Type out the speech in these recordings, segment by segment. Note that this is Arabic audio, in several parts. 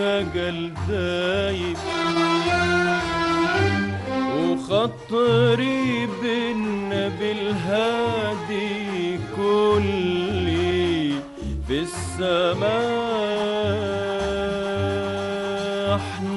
الخجل دايب وخطري بالنبي الهادي كلي في السماء. حنايب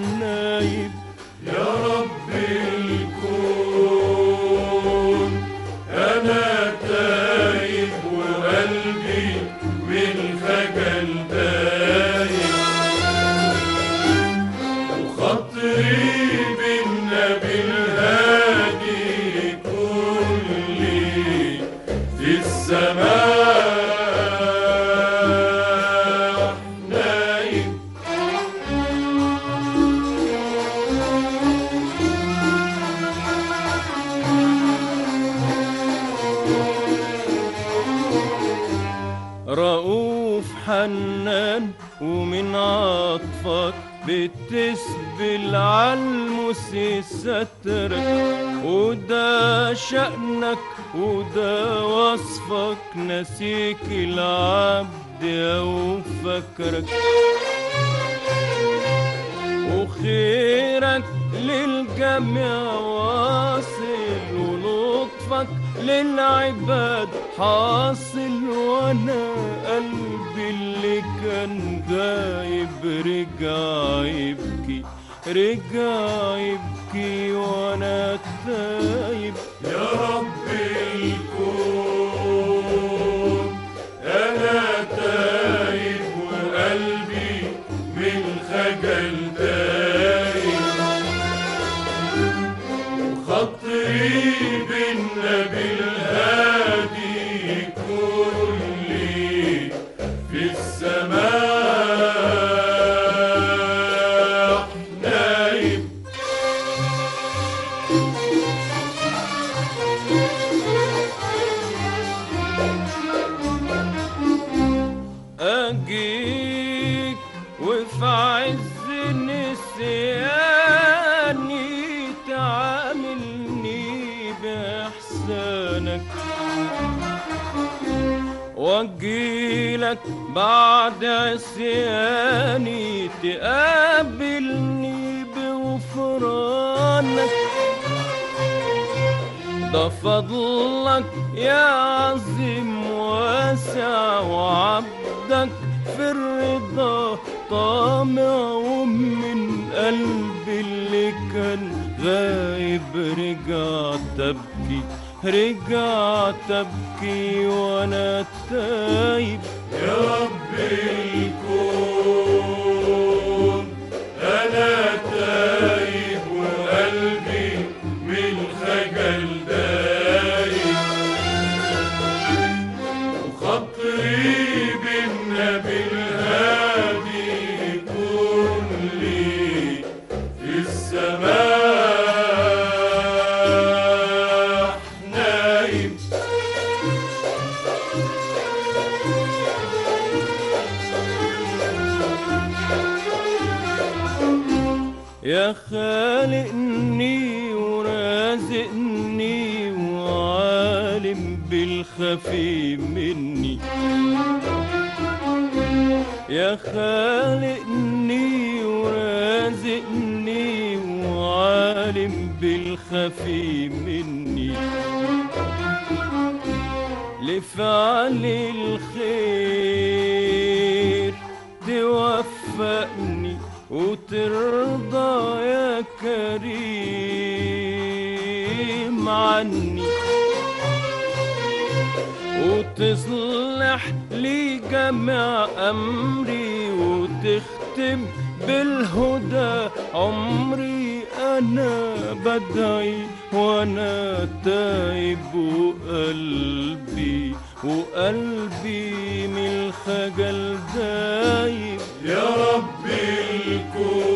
حنان ومن عطفك بتسبل عالمس سترك وده شأنك وده وصفك نسيك العبد أو فكرك وخيرك للجميع واصل ولطفك للعباد حاصل وأنا قلبي اللي كان غايب رجع يبكي رجع يبكي وأنا تايب يا رب أجيك وفي عز نسياني تعاملني بإحسانك. واجيلك بعد عصياني تقابلني بغفرانك. ده فضلك يا عظيم واسع وعبدك في الرضا طامع ومن قلبي اللي كان غايب رجع تبكي رجع تبكي وأنا تايب. يا رب الكون يا خالقني ورازقني وعالم بالخفي مني. يا خالقني ورازقني وعالم بالخفي مني. لفعل الخير توفقني. وترضى يا كريم عني. وتصلح لي جميع أمري وتختم بالهدى عمري. أنا بدعي وأنا تايب وقلبي وقلبي من الخجل دايب. الكون